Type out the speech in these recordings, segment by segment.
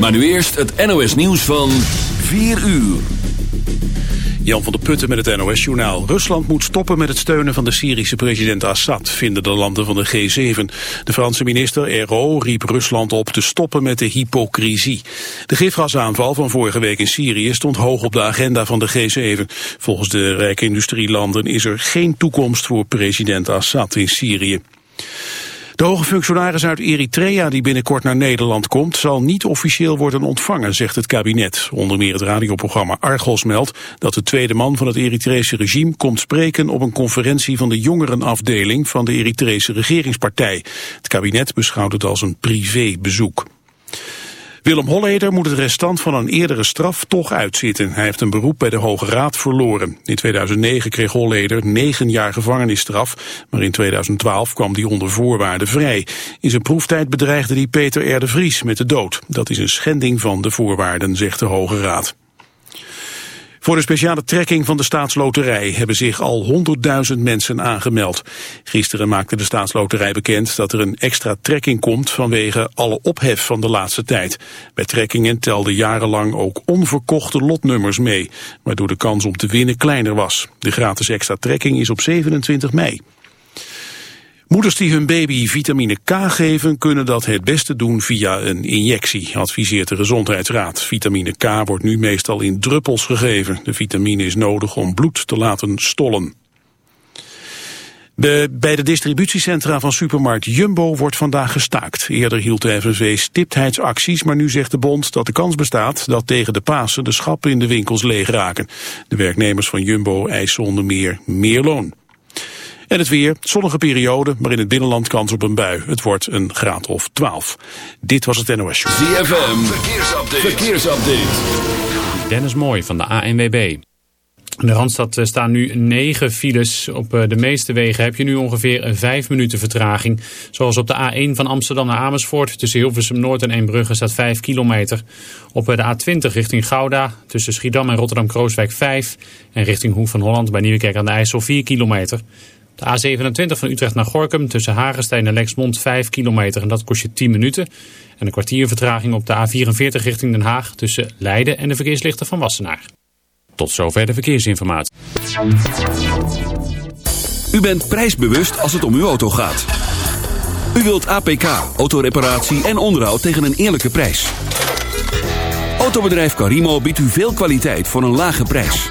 Maar nu eerst het NOS nieuws van 4 uur. Jan van der Putten met het NOS-journaal. Rusland moet stoppen met het steunen van de Syrische president Assad, vinden de landen van de G7. De Franse minister Ero riep Rusland op te stoppen met de hypocrisie. De gifgasaanval van vorige week in Syrië stond hoog op de agenda van de G7. Volgens de rijke industrielanden is er geen toekomst voor president Assad in Syrië. De hoge functionaris uit Eritrea die binnenkort naar Nederland komt... zal niet officieel worden ontvangen, zegt het kabinet. Onder meer het radioprogramma Argos meldt... dat de tweede man van het Eritrese regime komt spreken... op een conferentie van de jongerenafdeling van de Eritrese regeringspartij. Het kabinet beschouwt het als een privébezoek. Willem Holleder moet het restant van een eerdere straf toch uitzitten. Hij heeft een beroep bij de Hoge Raad verloren. In 2009 kreeg Holleder negen jaar gevangenisstraf, maar in 2012 kwam hij onder voorwaarden vrij. In zijn proeftijd bedreigde hij Peter R. de Vries met de dood. Dat is een schending van de voorwaarden, zegt de Hoge Raad. Voor de speciale trekking van de staatsloterij hebben zich al 100.000 mensen aangemeld. Gisteren maakte de staatsloterij bekend dat er een extra trekking komt vanwege alle ophef van de laatste tijd. Bij trekkingen telden jarenlang ook onverkochte lotnummers mee, waardoor de kans om te winnen kleiner was. De gratis extra trekking is op 27 mei. Moeders die hun baby vitamine K geven kunnen dat het beste doen via een injectie, adviseert de Gezondheidsraad. Vitamine K wordt nu meestal in druppels gegeven. De vitamine is nodig om bloed te laten stollen. bij de distributiecentra van supermarkt Jumbo wordt vandaag gestaakt. Eerder hield de FNV stiptheidsacties, maar nu zegt de bond dat de kans bestaat dat tegen de Pasen de schappen in de winkels leeg raken. De werknemers van Jumbo eisen onder meer meer loon. En het weer, zonnige periode, maar in het binnenland kans op een bui. Het wordt een graad of 12. Dit was het NOS Show. ZFM, verkeersupdate. verkeersupdate. Dennis Mooi van de ANWB. In de Randstad eh, staan nu negen files. Op eh, de meeste wegen heb je nu ongeveer vijf minuten vertraging. Zoals op de A1 van Amsterdam naar Amersfoort. Tussen Hilversum Noord en Eembrugge staat 5 kilometer. Op eh, de A20 richting Gouda. Tussen Schiedam en Rotterdam-Krooswijk 5. En richting Hoek van Holland bij Nieuwekerk aan de IJssel 4 kilometer. De A27 van Utrecht naar Gorkum tussen Hagenstein en Lexmond 5 kilometer en dat kost je 10 minuten. En een kwartier vertraging op de A44 richting Den Haag tussen Leiden en de verkeerslichten van Wassenaar. Tot zover de verkeersinformatie. U bent prijsbewust als het om uw auto gaat. U wilt APK, autoreparatie en onderhoud tegen een eerlijke prijs. Autobedrijf Carimo biedt u veel kwaliteit voor een lage prijs.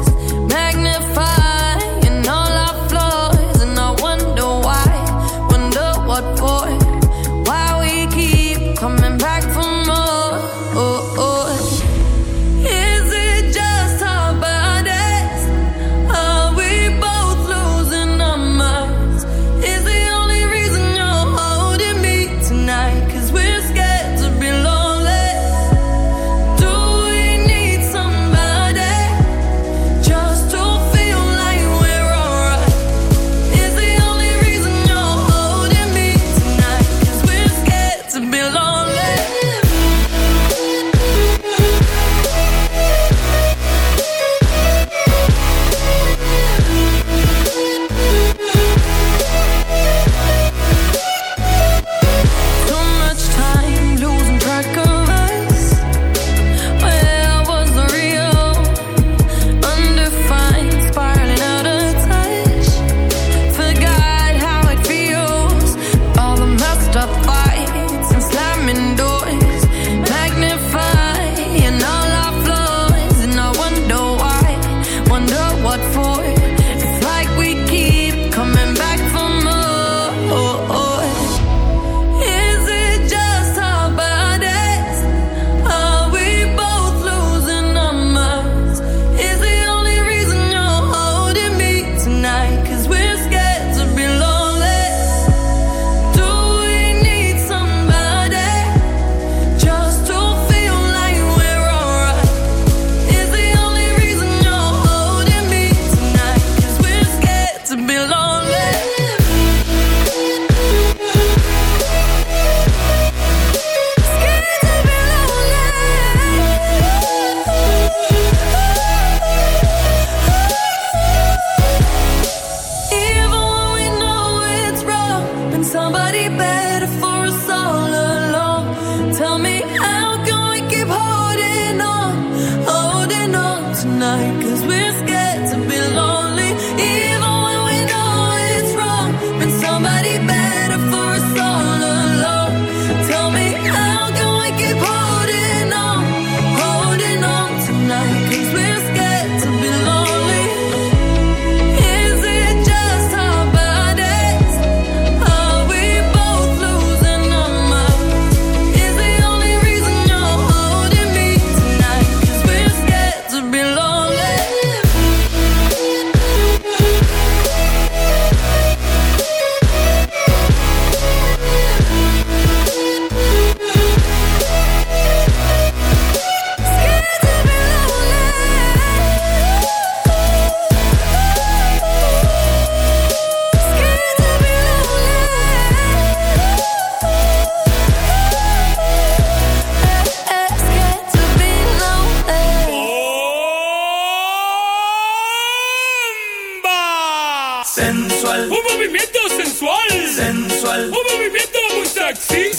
O movimento é.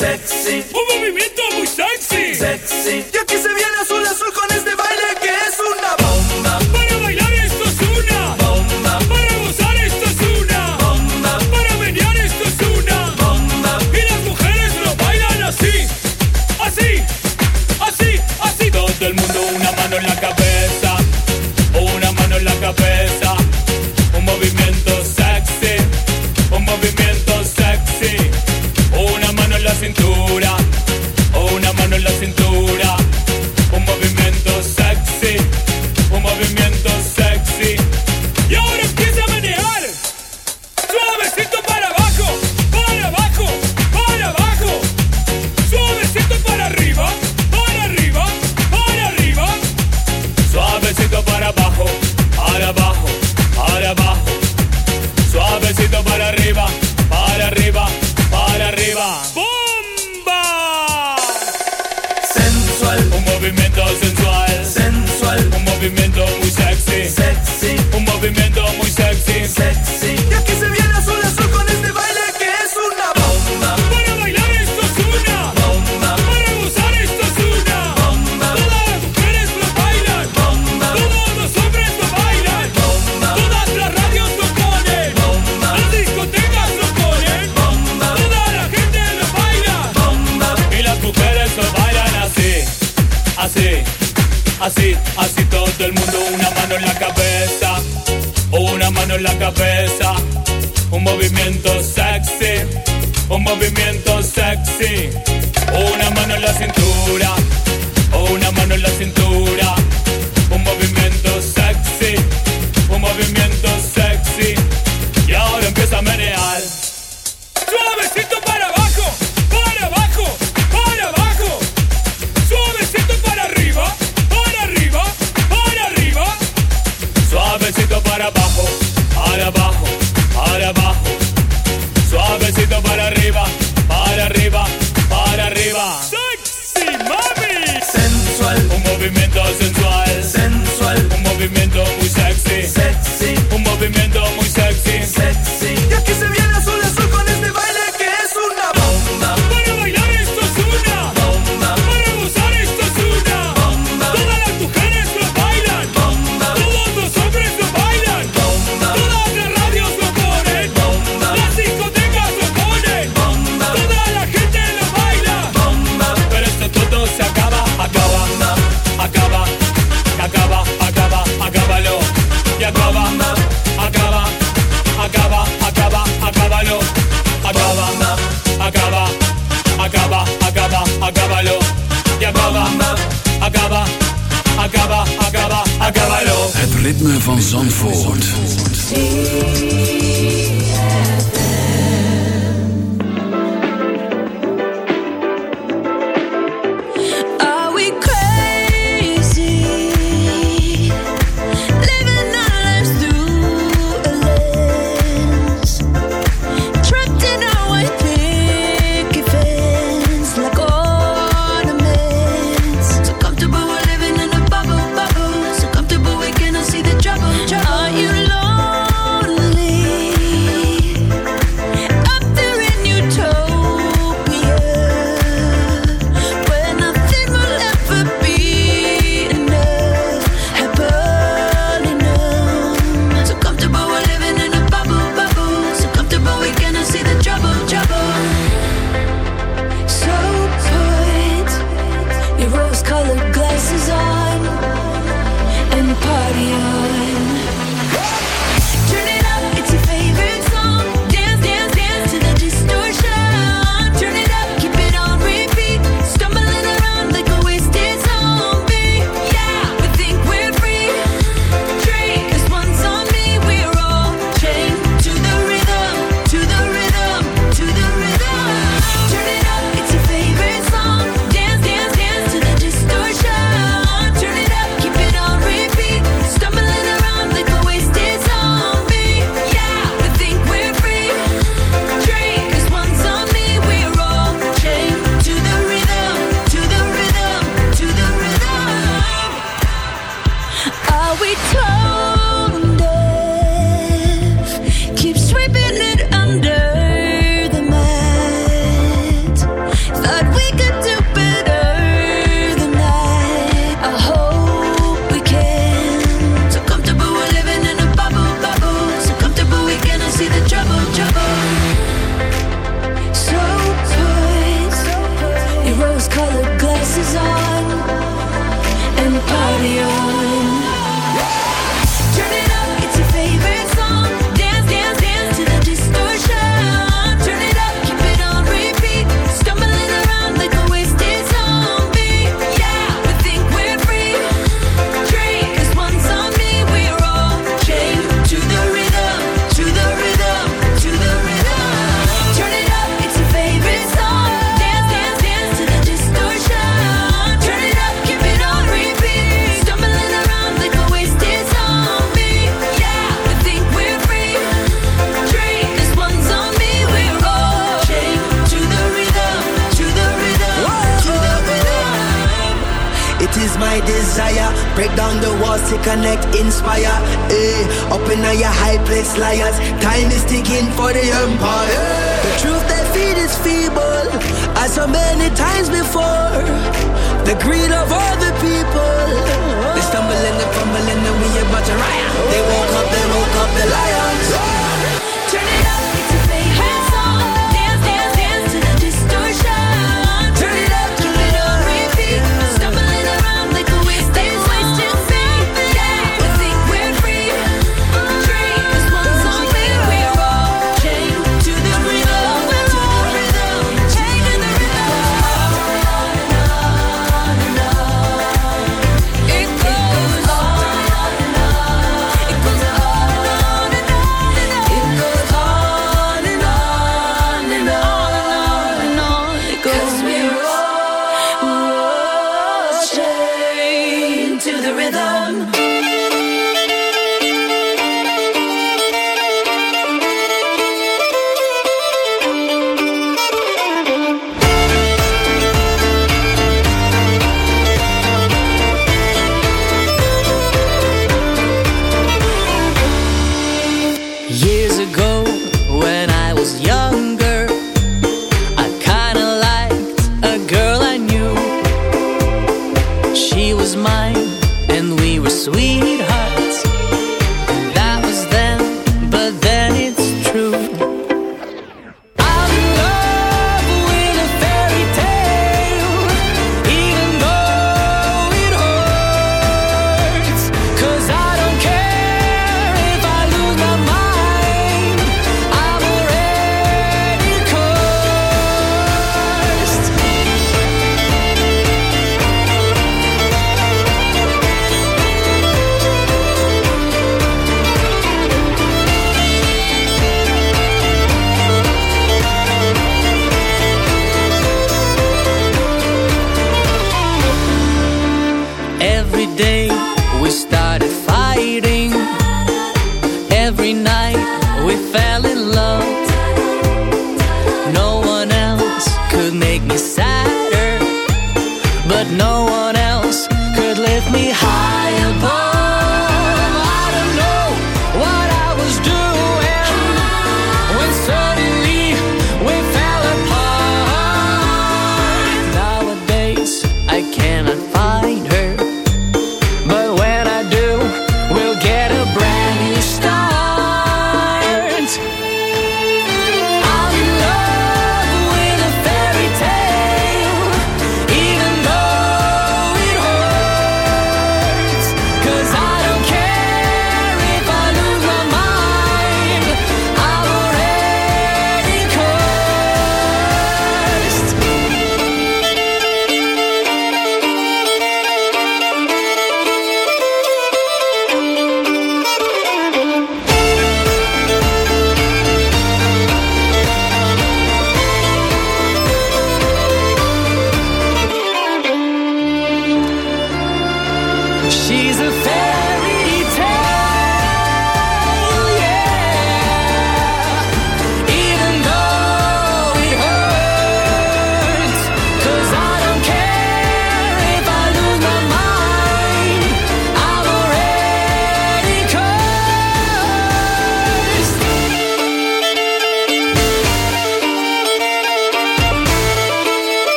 fire. Eh, up in all your high place, liars. Time is ticking for the empire. The truth they feed is feeble. As so many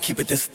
keep it this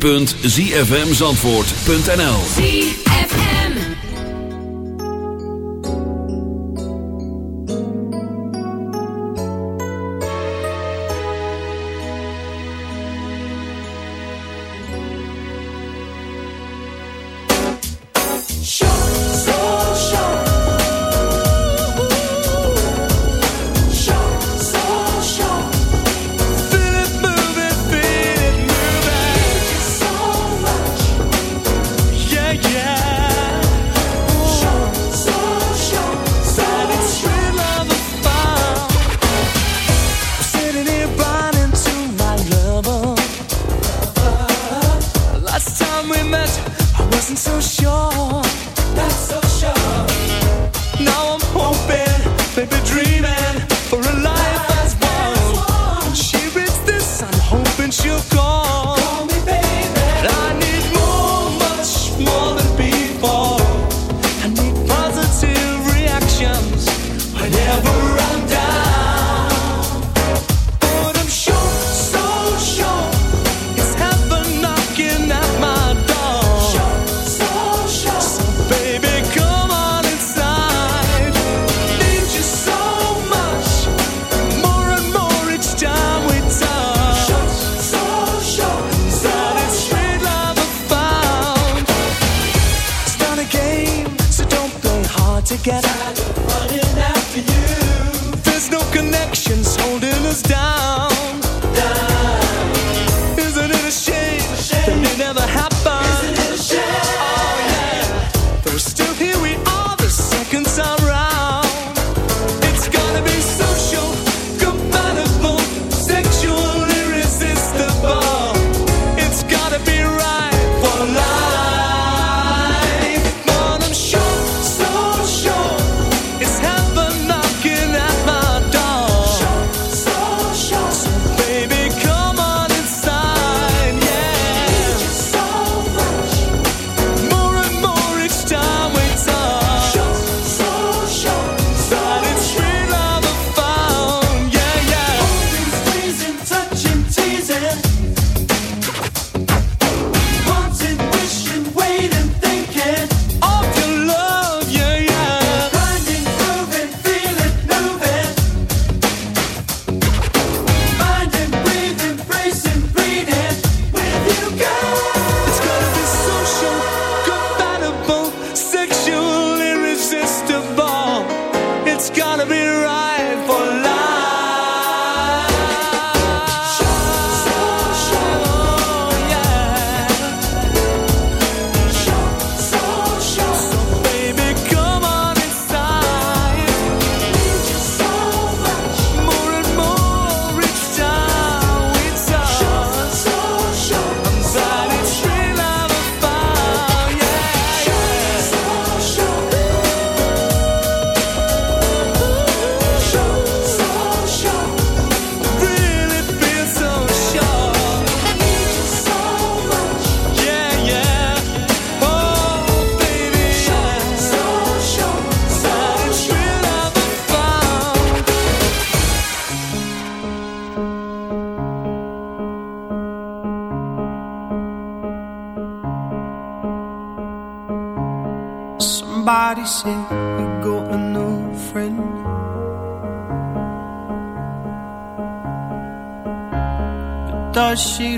www.zfmzandvoort.nl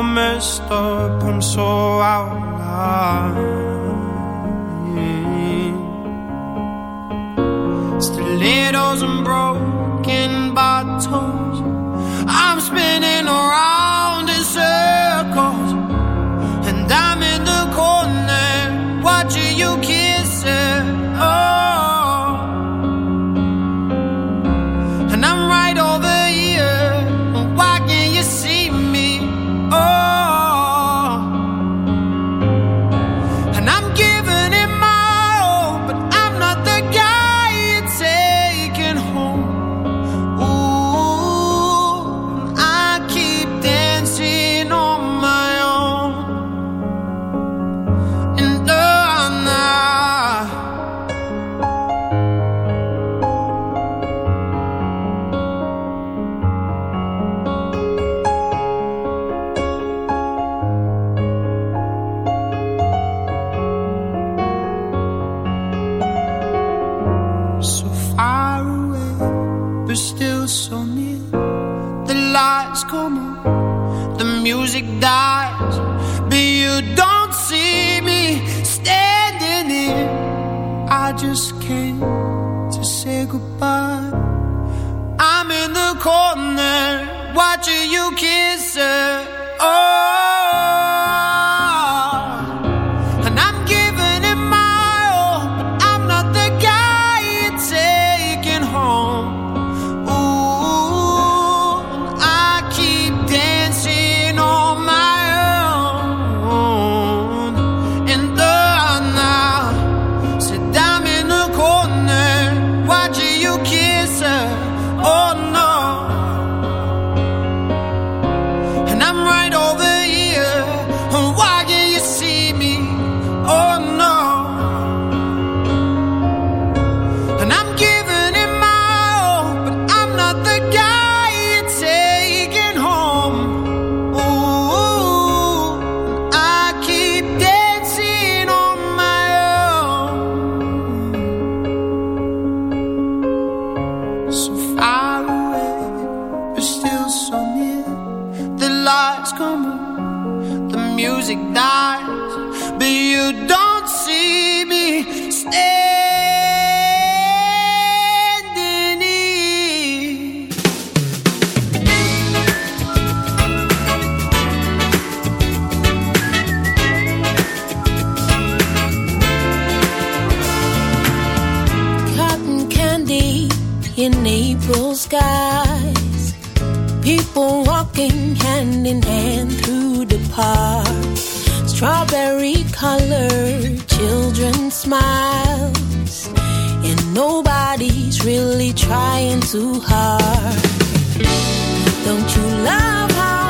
all messed up, I'm so out of line. Stilettos and broken bottles, I'm spinning around in circles, and I'm in the corner watching you kiss it. Oh. lights come on, the music dies, but you don't see me standing here. Cotton candy in April skies, people walking hand in hand through the park. Strawberry colored children smiles, and nobody's really trying too hard. Don't you love how?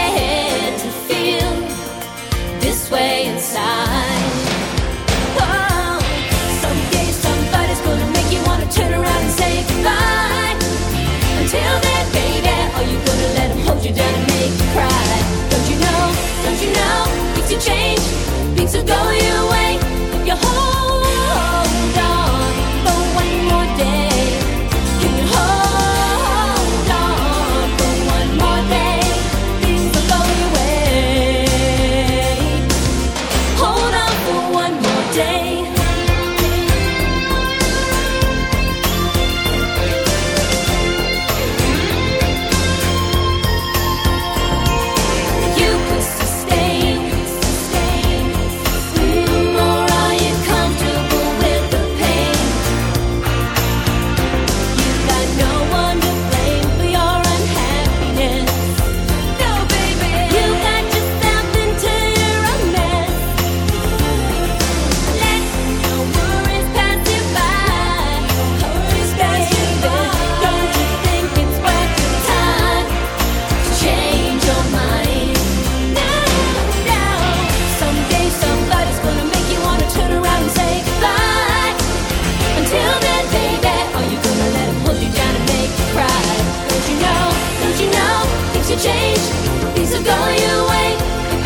Till then, baby, are you gonna hold you down and make you cry? Don't you know, don't you know, things change, things will go to change. Things are going your way. If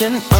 attention.